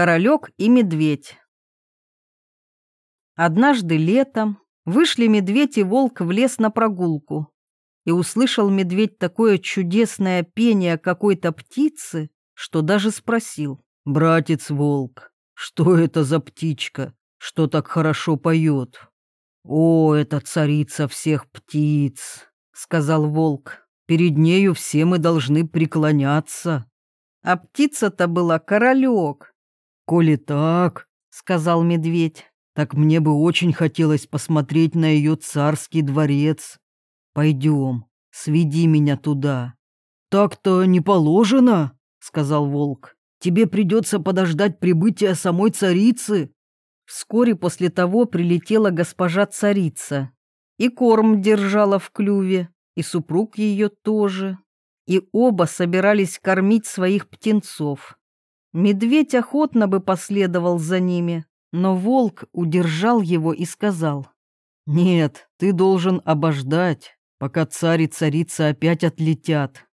Королек и медведь. Однажды летом вышли медведь и волк в лес на прогулку, и услышал медведь такое чудесное пение какой-то птицы, что даже спросил, «Братец волк, что это за птичка, что так хорошо поет?» «О, это царица всех птиц», — сказал волк, «перед нею все мы должны преклоняться». А птица-то была королек, «Коли так, — сказал медведь, — так мне бы очень хотелось посмотреть на ее царский дворец. Пойдем, сведи меня туда». «Так-то не положено, — сказал волк. Тебе придется подождать прибытия самой царицы». Вскоре после того прилетела госпожа царица. И корм держала в клюве, и супруг ее тоже. И оба собирались кормить своих птенцов. Медведь охотно бы последовал за ними, но волк удержал его и сказал, «Нет, ты должен обождать, пока царь и царица опять отлетят».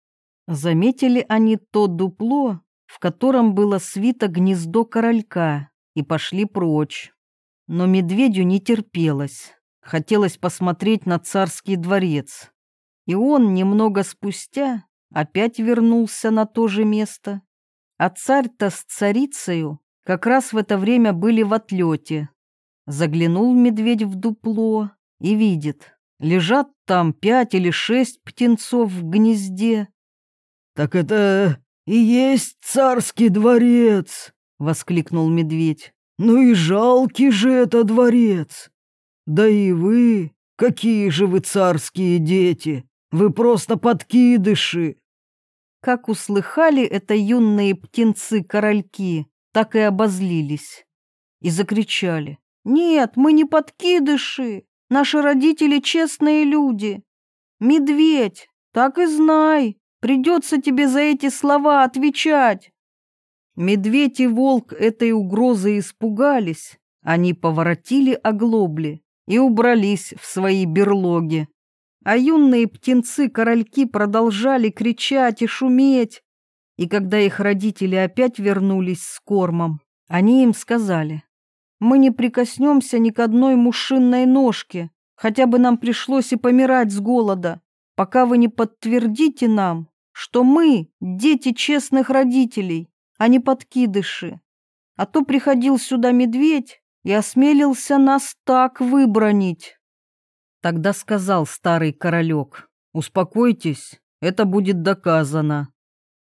Заметили они то дупло, в котором было свито гнездо королька, и пошли прочь. Но медведю не терпелось, хотелось посмотреть на царский дворец. И он немного спустя опять вернулся на то же место а царь-то с царицею как раз в это время были в отлете. Заглянул медведь в дупло и видит, лежат там пять или шесть птенцов в гнезде. «Так это и есть царский дворец!» — воскликнул медведь. «Ну и жалкий же это дворец! Да и вы, какие же вы царские дети! Вы просто подкидыши!» Как услыхали это юные птенцы-корольки, так и обозлились. И закричали. «Нет, мы не подкидыши, наши родители честные люди. Медведь, так и знай, придется тебе за эти слова отвечать». Медведь и волк этой угрозы испугались, они поворотили оглобли и убрались в свои берлоги. А юные птенцы-корольки продолжали кричать и шуметь. И когда их родители опять вернулись с кормом, они им сказали, «Мы не прикоснемся ни к одной мушинной ножке, хотя бы нам пришлось и помирать с голода, пока вы не подтвердите нам, что мы дети честных родителей, а не подкидыши. А то приходил сюда медведь и осмелился нас так выбронить». Тогда сказал старый королек, «Успокойтесь, это будет доказано».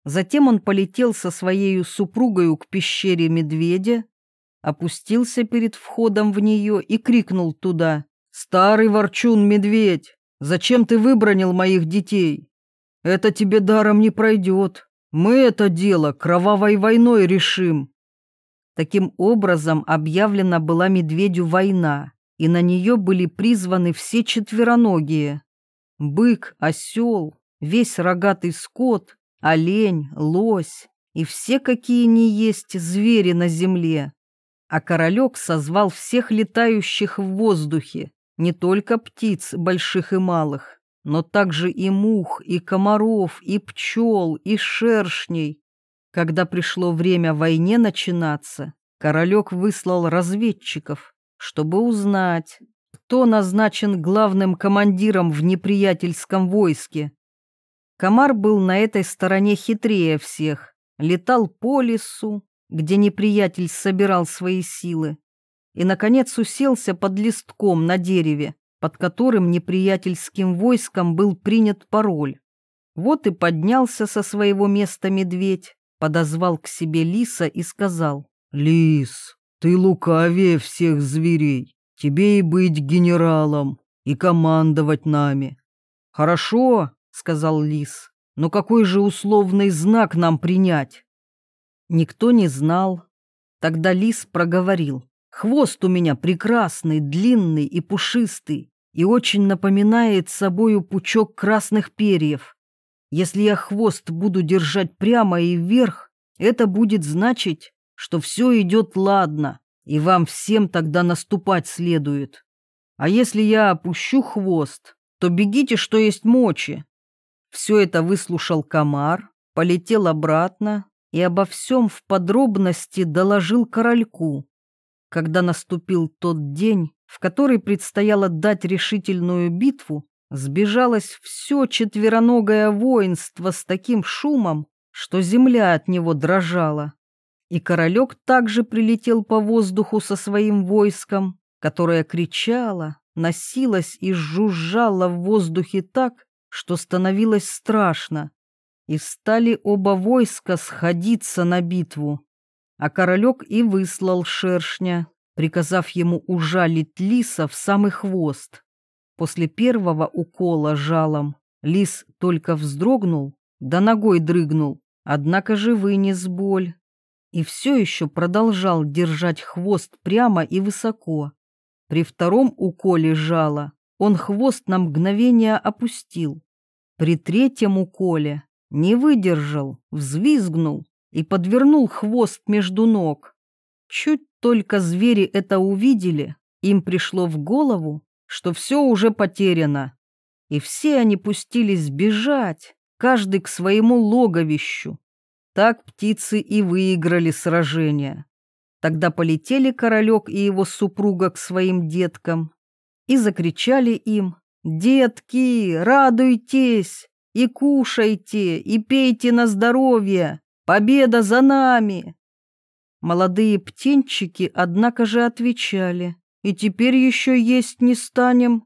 Затем он полетел со своей супругою к пещере медведя, опустился перед входом в нее и крикнул туда, «Старый ворчун-медведь, зачем ты выбронил моих детей? Это тебе даром не пройдет. Мы это дело кровавой войной решим». Таким образом объявлена была медведю война и на нее были призваны все четвероногие. Бык, осел, весь рогатый скот, олень, лось и все, какие не есть звери на земле. А королек созвал всех летающих в воздухе, не только птиц больших и малых, но также и мух, и комаров, и пчел, и шершней. Когда пришло время войне начинаться, королек выслал разведчиков, чтобы узнать, кто назначен главным командиром в неприятельском войске. Комар был на этой стороне хитрее всех, летал по лесу, где неприятель собирал свои силы, и, наконец, уселся под листком на дереве, под которым неприятельским войском был принят пароль. Вот и поднялся со своего места медведь, подозвал к себе лиса и сказал, «Лис, ты лукавее всех зверей. Тебе и быть генералом, и командовать нами. Хорошо, сказал лис, но какой же условный знак нам принять? Никто не знал. Тогда лис проговорил. Хвост у меня прекрасный, длинный и пушистый, и очень напоминает собою пучок красных перьев. Если я хвост буду держать прямо и вверх, это будет значить, что все идет ладно, и вам всем тогда наступать следует. А если я опущу хвост, то бегите, что есть мочи. Все это выслушал комар, полетел обратно и обо всем в подробности доложил корольку. Когда наступил тот день, в который предстояло дать решительную битву, сбежалось все четвероногое воинство с таким шумом, что земля от него дрожала. И королек также прилетел по воздуху со своим войском, которое кричало, носилось и жужжало в воздухе так, что становилось страшно. И стали оба войска сходиться на битву. А королек и выслал шершня, приказав ему ужалить лиса в самый хвост. После первого укола жалом лис только вздрогнул, да ногой дрыгнул, однако же вынес боль. И все еще продолжал держать хвост прямо и высоко. При втором уколе жала он хвост на мгновение опустил. При третьем уколе не выдержал, взвизгнул и подвернул хвост между ног. Чуть только звери это увидели, им пришло в голову, что все уже потеряно. И все они пустились бежать, каждый к своему логовищу. Так птицы и выиграли сражение. Тогда полетели королек и его супруга к своим деткам и закричали им «Детки, радуйтесь и кушайте, и пейте на здоровье! Победа за нами!» Молодые птенчики, однако же, отвечали «И теперь еще есть не станем.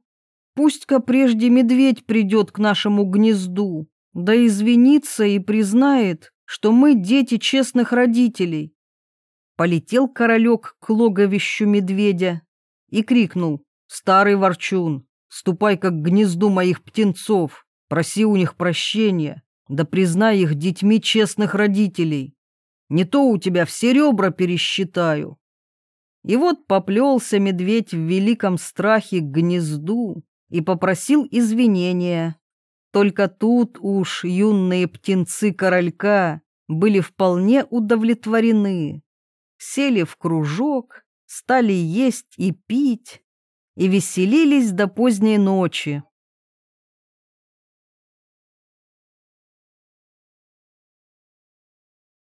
Пусть-ка прежде медведь придет к нашему гнезду, да извинится и признает, что мы дети честных родителей, Полетел королек к логовищу медведя и крикнул «Старый ворчун, ступай-ка к гнезду моих птенцов, проси у них прощения, да признай их детьми честных родителей. Не то у тебя все ребра пересчитаю». И вот поплелся медведь в великом страхе к гнезду и попросил извинения. Только тут уж юные птенцы королька были вполне удовлетворены сели в кружок, стали есть и пить и веселились до поздней ночи.